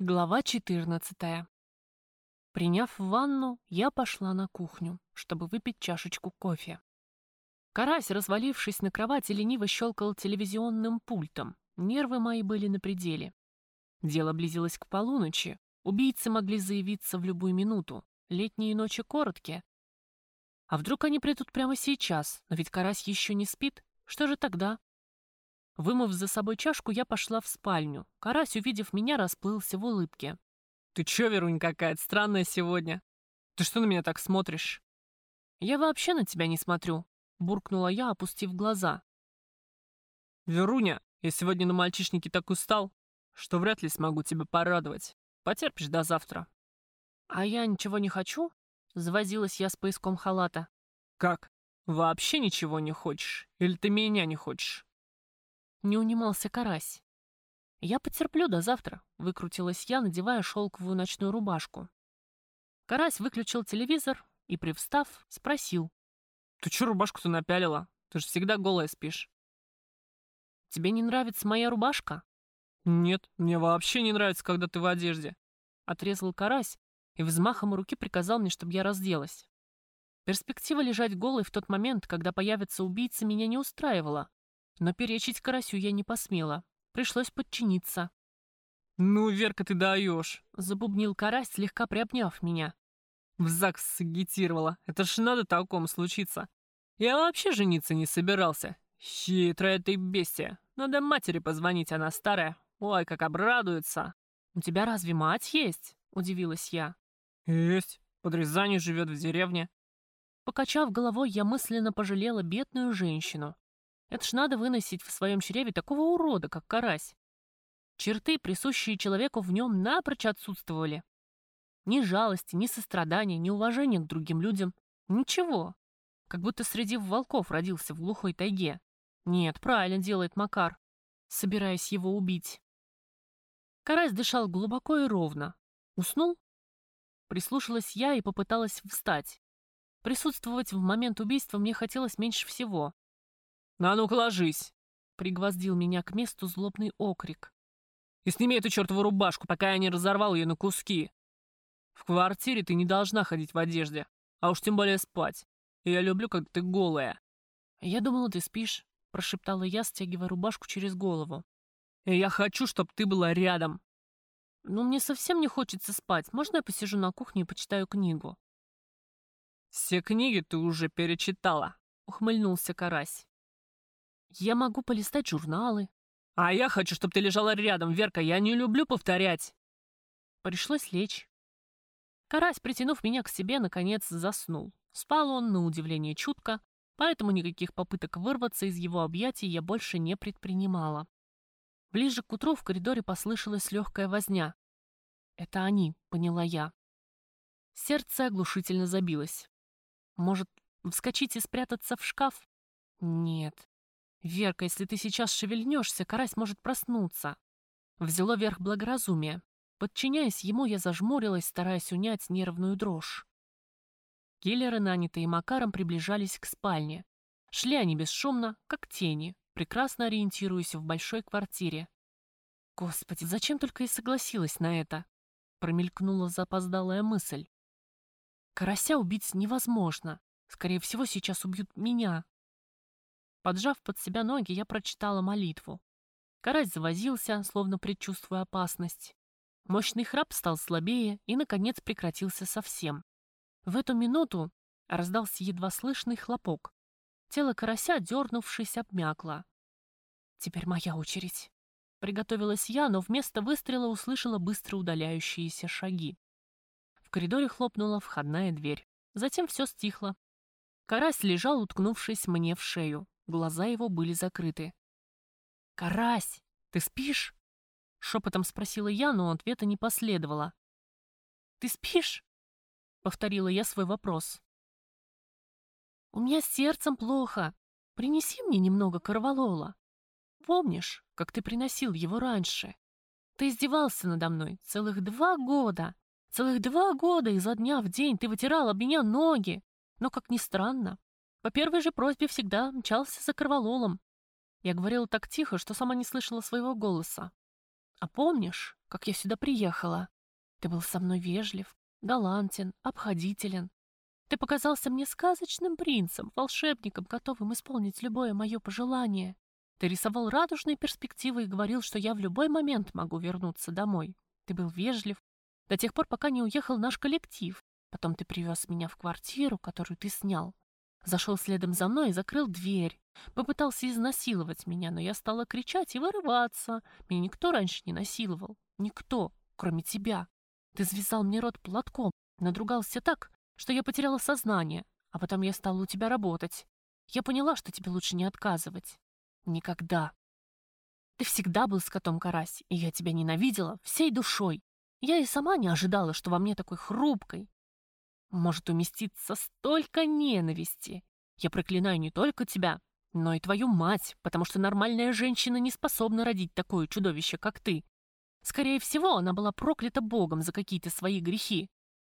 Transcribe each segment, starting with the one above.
Глава 14. Приняв ванну, я пошла на кухню, чтобы выпить чашечку кофе. Карась, развалившись на кровати, лениво щелкал телевизионным пультом. Нервы мои были на пределе. Дело близилось к полуночи. Убийцы могли заявиться в любую минуту. Летние ночи короткие. А вдруг они придут прямо сейчас? Но ведь Карась еще не спит. Что же тогда? Вымыв за собой чашку, я пошла в спальню. Карась, увидев меня, расплылся в улыбке. «Ты чё, Верунь, какая-то странная сегодня? Ты что на меня так смотришь?» «Я вообще на тебя не смотрю», — буркнула я, опустив глаза. «Веруня, я сегодня на мальчишнике так устал, что вряд ли смогу тебя порадовать. Потерпишь до завтра». «А я ничего не хочу?» — завозилась я с поиском халата. «Как? Вообще ничего не хочешь? Или ты меня не хочешь?» Не унимался карась. «Я потерплю до завтра», — выкрутилась я, надевая шелковую ночную рубашку. Карась выключил телевизор и, привстав, спросил. «Ты чё рубашку-то напялила? Ты же всегда голая спишь». «Тебе не нравится моя рубашка?» «Нет, мне вообще не нравится, когда ты в одежде», — отрезал карась и взмахом руки приказал мне, чтобы я разделась. Перспектива лежать голой в тот момент, когда появится убийца, меня не устраивала, но перечить карасю я не посмела. Пришлось подчиниться. «Ну, Верка, ты даешь!» — забубнил карась, слегка приобняв меня. В ЗАГС сагитировала. Это ж надо такому случиться. Я вообще жениться не собирался. Хитрая ты бестия. Надо матери позвонить, она старая. Ой, как обрадуется. «У тебя разве мать есть?» — удивилась я. «Есть. Под Рязанью живет в деревне». Покачав головой, я мысленно пожалела бедную женщину. Это ж надо выносить в своем чреве такого урода, как карась. Черты, присущие человеку, в нем напрочь отсутствовали. Ни жалости, ни сострадания, ни уважения к другим людям. Ничего. Как будто среди волков родился в глухой тайге. Нет, правильно делает Макар, собираясь его убить. Карась дышал глубоко и ровно. Уснул? Прислушалась я и попыталась встать. Присутствовать в момент убийства мне хотелось меньше всего. «На ну-ка ложись!» — пригвоздил меня к месту злобный окрик. «И сними эту чертову рубашку, пока я не разорвал ее на куски. В квартире ты не должна ходить в одежде, а уж тем более спать. И я люблю, когда ты голая». «Я думала, ты спишь», — прошептала я, стягивая рубашку через голову. «И я хочу, чтобы ты была рядом». «Ну, мне совсем не хочется спать. Можно я посижу на кухне и почитаю книгу?» «Все книги ты уже перечитала», — ухмыльнулся Карась. Я могу полистать журналы. А я хочу, чтобы ты лежала рядом, Верка. Я не люблю повторять. Пришлось лечь. Карась, притянув меня к себе, наконец заснул. Спал он, на удивление, чутко, поэтому никаких попыток вырваться из его объятий я больше не предпринимала. Ближе к утру в коридоре послышалась легкая возня. «Это они», — поняла я. Сердце оглушительно забилось. «Может, вскочить и спрятаться в шкаф?» «Нет, «Верка, если ты сейчас шевельнешься, карась может проснуться». Взяло верх благоразумие. Подчиняясь ему, я зажмурилась, стараясь унять нервную дрожь. Киллеры, нанятые Макаром, приближались к спальне. Шли они бесшумно, как тени, прекрасно ориентируясь в большой квартире. «Господи, зачем только и согласилась на это?» Промелькнула запоздалая мысль. «Карася убить невозможно. Скорее всего, сейчас убьют меня, Поджав под себя ноги, я прочитала молитву. Карась завозился, словно предчувствуя опасность. Мощный храп стал слабее и, наконец, прекратился совсем. В эту минуту раздался едва слышный хлопок. Тело карася, дернувшись, обмякло. «Теперь моя очередь». Приготовилась я, но вместо выстрела услышала быстро удаляющиеся шаги. В коридоре хлопнула входная дверь. Затем все стихло. Карась лежал, уткнувшись мне в шею. Глаза его были закрыты. «Карась, ты спишь?» Шепотом спросила я, но ответа не последовало. «Ты спишь?» Повторила я свой вопрос. «У меня с сердцем плохо. Принеси мне немного корвалола. Помнишь, как ты приносил его раньше? Ты издевался надо мной целых два года. Целых два года изо дня в день ты вытирал об меня ноги. Но, как ни странно, по первой же просьбе всегда мчался за корвалолом. Я говорила так тихо, что сама не слышала своего голоса. А помнишь, как я сюда приехала. Ты был со мной вежлив, галантен, обходителен. Ты показался мне сказочным принцем, волшебником, готовым исполнить любое мое пожелание. Ты рисовал радужные перспективы и говорил, что я в любой момент могу вернуться домой. Ты был вежлив до тех пор, пока не уехал наш коллектив. Потом ты привез меня в квартиру, которую ты снял. Зашел следом за мной и закрыл дверь. Попытался изнасиловать меня, но я стала кричать и вырываться. Меня никто раньше не насиловал. Никто, кроме тебя. Ты связал мне рот платком, надругался так, что я потеряла сознание, а потом я стала у тебя работать. Я поняла, что тебе лучше не отказывать. Никогда. Ты всегда был с котом Карась, и я тебя ненавидела всей душой. Я и сама не ожидала, что во мне такой хрупкой, может уместиться столько ненависти. Я проклинаю не только тебя, но и твою мать, потому что нормальная женщина не способна родить такое чудовище, как ты. Скорее всего, она была проклята Богом за какие-то свои грехи.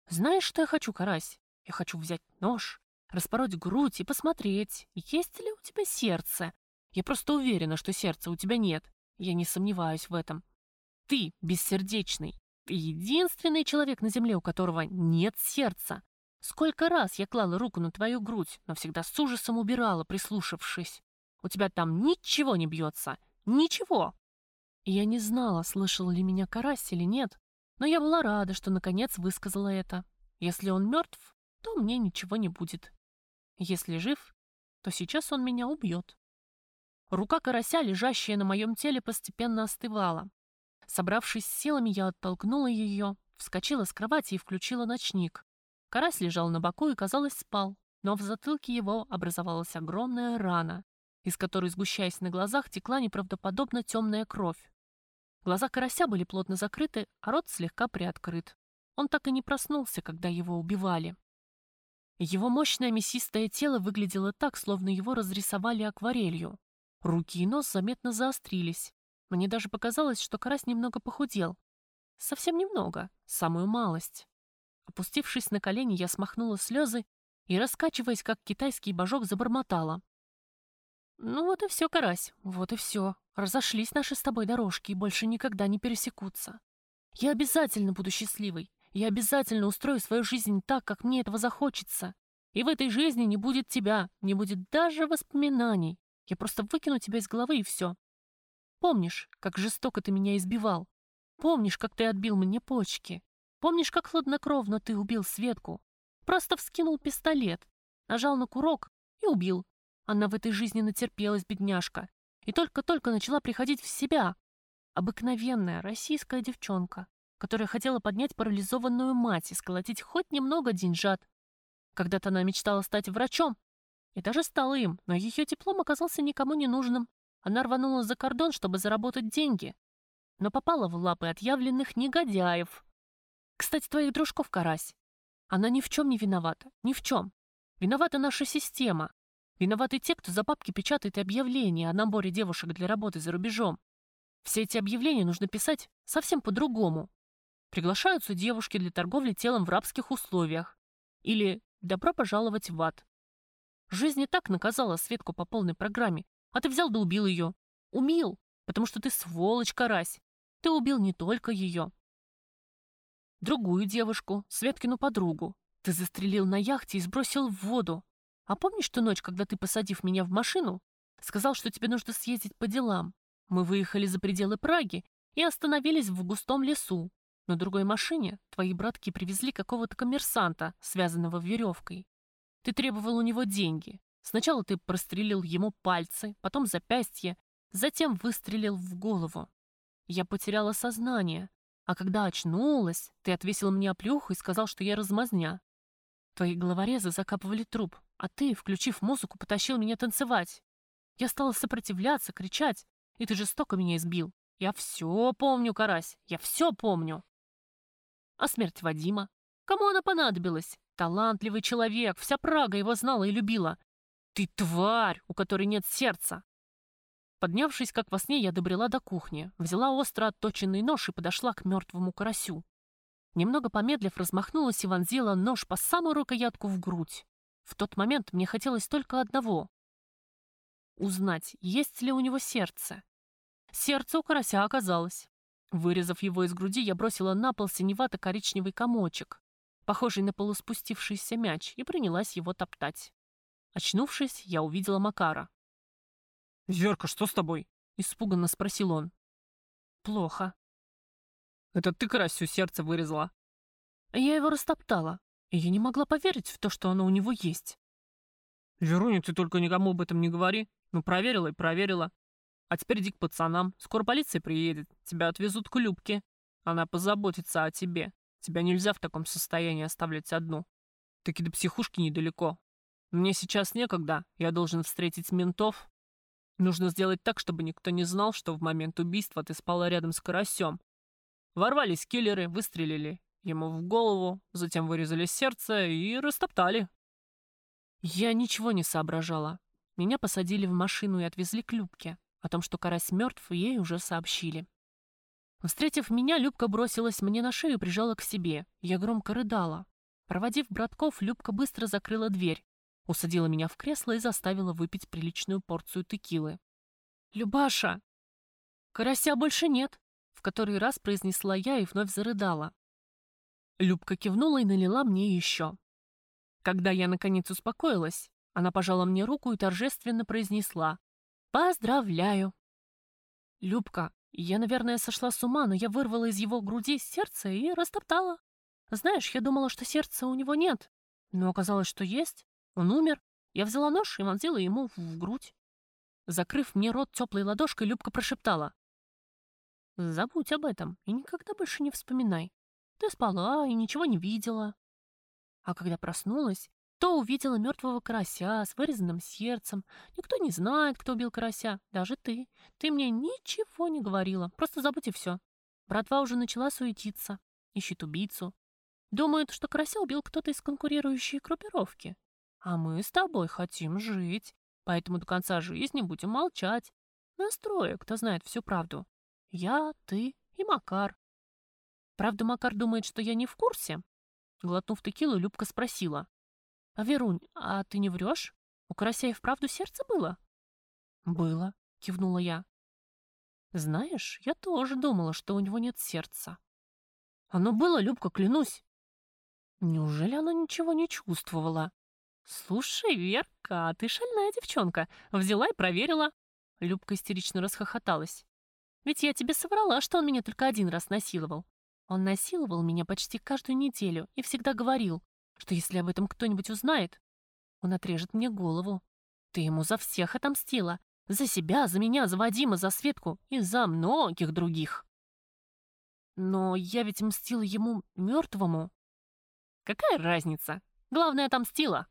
Знаешь, что я хочу, Карась? Я хочу взять нож, распороть грудь и посмотреть, есть ли у тебя сердце. Я просто уверена, что сердца у тебя нет. Я не сомневаюсь в этом. Ты бессердечный, единственный человек на земле, у которого нет сердца. Сколько раз я клала руку на твою грудь, но всегда с ужасом убирала, прислушавшись. У тебя там ничего не бьется. Ничего. Я не знала, слышал ли меня карась или нет, но я была рада, что наконец высказала это. Если он мертв, то мне ничего не будет. Если жив, то сейчас он меня убьет. Рука карася, лежащая на моем теле, постепенно остывала. Собравшись с силами, я оттолкнула ее, вскочила с кровати и включила ночник. Карась лежал на боку и, казалось, спал, но в затылке его образовалась огромная рана, из которой, сгущаясь на глазах, текла неправдоподобно темная кровь. Глаза карася были плотно закрыты, а рот слегка приоткрыт. Он так и не проснулся, когда его убивали. Его мощное мясистое тело выглядело так, словно его разрисовали акварелью. Руки и нос заметно заострились, мне даже показалось, что карась немного похудел. Совсем немного, самую малость. Опустившись на колени, я смахнула слезы и, раскачиваясь, как китайский божок, забормотала. «Ну вот и все, карась, вот и все. Разошлись наши с тобой дорожки и больше никогда не пересекутся. Я обязательно буду счастливой. Я обязательно устрою свою жизнь так, как мне этого захочется. И в этой жизни не будет тебя, не будет даже воспоминаний. Я просто выкину тебя из головы и все. Помнишь, как жестоко ты меня избивал? Помнишь, как ты отбил мне почки? Помнишь, как хладнокровно ты убил Светку? Просто вскинул пистолет, нажал на курок и убил. Она в этой жизни натерпелась, бедняжка, и только-только начала приходить в себя. Обыкновенная российская девчонка, которая хотела поднять парализованную мать и сколотить хоть немного деньжат. Когда-то она мечтала стать врачом, и даже стала им, но ее диплом оказался никому не нужным. Она рванула за кордон, чтобы заработать деньги, но попала в лапы отъявленных негодяев. Кстати, твоих дружков, Карась. Она ни в чем не виновата, ни в чем. Виновата наша система. Виноваты те, кто за бабки печатает объявления о наборе девушек для работы за рубежом. Все эти объявления нужно писать совсем по-другому. Приглашаются девушки для торговли телом в рабских условиях. Или «добро пожаловать в ад». Жизнь и так наказала Светку по полной программе, а ты взял да убил ее. Умил, потому что ты сволочь, карась. Ты убил не только ее. Другую девушку, Светкину подругу, ты застрелил на яхте и сбросил в воду. А помнишь ту ночь, когда ты, посадив меня в машину, сказал, что тебе нужно съездить по делам? Мы выехали за пределы Праги и остановились в густом лесу. На другой машине твои братки привезли какого-то коммерсанта, связанного веревкой. Ты требовал у него деньги. Сначала ты прострелил ему пальцы, потом запястье, затем выстрелил в голову. Я потеряла сознание, а когда очнулась, ты отвесил мне оплюху и сказал, что я размазня. Твои головорезы закапывали труп, а ты, включив музыку, потащил меня танцевать. Я стала сопротивляться, кричать, и ты жестоко меня избил. Я все помню, Карась, я все помню. А смерть Вадима? Кому она понадобилась? Талантливый человек, вся Прага его знала и любила. «Ты тварь, у которой нет сердца!» Поднявшись, как во сне, я добрела до кухни, взяла остро отточенный нож и подошла к мертвому карасю. Немного помедлив, размахнулась и вонзила нож по самую рукоятку в грудь. В тот момент мне хотелось только одного — узнать, есть ли у него сердце. Сердце у карася оказалось. Вырезав его из груди, я бросила на пол синевато-коричневый комочек, похожий на полуспустившийся мяч, и принялась его топтать. Очнувшись, я увидела Макара. «Верка, что с тобой?» — испуганно спросил он. «Плохо». «Это ты карасю сердце вырезала?» Я его растоптала, и я не могла поверить в то, что оно у него есть. «Веруня, ты только никому об этом не говори. Ну, проверила и проверила. А теперь иди к пацанам. Скоро полиция приедет. Тебя отвезут к Любке. Она позаботится о тебе. Тебя нельзя в таком состоянии оставлять одну. Таки до психушки недалеко. Мне сейчас некогда. Я должен встретить ментов. Нужно сделать так, чтобы никто не знал, что в момент убийства ты спала рядом с карасем. Ворвались киллеры, выстрелили ему в голову, затем вырезали сердце и растоптали. Я ничего не соображала. Меня посадили в машину и отвезли к Любке. О том, что карась мертв, ей уже сообщили. Встретив меня, Любка бросилась мне на шею и прижала к себе. Я громко рыдала. Проводив братков, Любка быстро закрыла дверь, усадила меня в кресло и заставила выпить приличную порцию текилы. «Любаша! Карася больше нет!» В который раз произнесла я и вновь зарыдала. Любка кивнула и налила мне еще. Когда я наконец успокоилась, она пожала мне руку и торжественно произнесла «Поздравляю!» «Любка, я, наверное, сошла с ума, но я вырвала из его груди сердце и растоптала. Знаешь, я думала, что сердца у него нет, но оказалось, что есть. Он умер. Я взяла нож и вонзила ему в грудь. Закрыв мне рот теплой ладошкой, Любка прошептала. «Забудь об этом и никогда больше не вспоминай. Ты спала и ничего не видела». А когда проснулась, то увидела мертвого карася с вырезанным сердцем. Никто не знает, кто убил карася, даже ты. Ты мне ничего не говорила, просто забудь и все. Братва уже начала суетиться, ищет убийцу. Думают, что карася убил кто-то из конкурирующей группировки. А мы с тобой хотим жить, поэтому до конца жизни будем молчать. Настрое, кто знает всю правду. Я, ты и Макар. Правда, Макар думает, что я не в курсе. Глотнув текилу, Любка спросила. «А, Верунь, а ты не врешь? У карася и вправду сердце было?» «Было», — кивнула я. «Знаешь, я тоже думала, что у него нет сердца». «Оно было, Любка, клянусь». «Неужели оно ничего не чувствовало?» «Слушай, Верка, ты шальная девчонка. Взяла и проверила». Любка истерично расхохоталась. «Ведь я тебе соврала, что он меня только один раз насиловал. Он насиловал меня почти каждую неделю и всегда говорил, что если об этом кто-нибудь узнает, он отрежет мне голову. Ты ему за всех отомстила. За себя, за меня, за Вадима, за Светку и за многих других. Но я ведь мстила ему мертвому. Какая разница? Главное, отомстила.